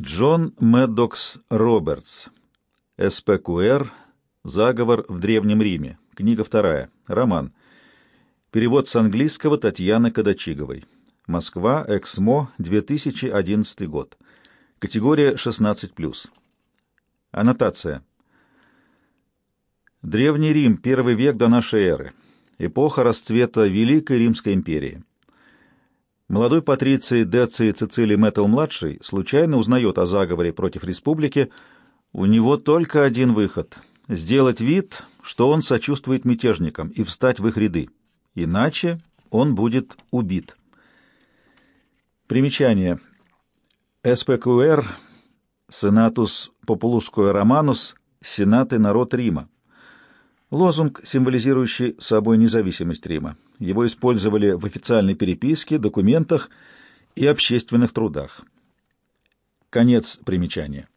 Джон Меддокс Робертс. СПКР. Заговор в Древнем Риме. Книга вторая. Роман. Перевод с английского Татьяны Кадачиговой. Москва. Эксмо. 2011 год. Категория 16+. Аннотация. Древний Рим, первый век до нашей эры. Эпоха расцвета Великой Римской империи. Молодой патриций Деций Цицилий Мэттл-младший случайно узнает о заговоре против республики. У него только один выход — сделать вид, что он сочувствует мятежникам, и встать в их ряды. Иначе он будет убит. Примечание. СПКУР, Сенатус Популуское Романус, Сенаты народ Рима. Лозунг, символизирующий собой независимость Рима. Его использовали в официальной переписке, документах и общественных трудах. Конец примечания.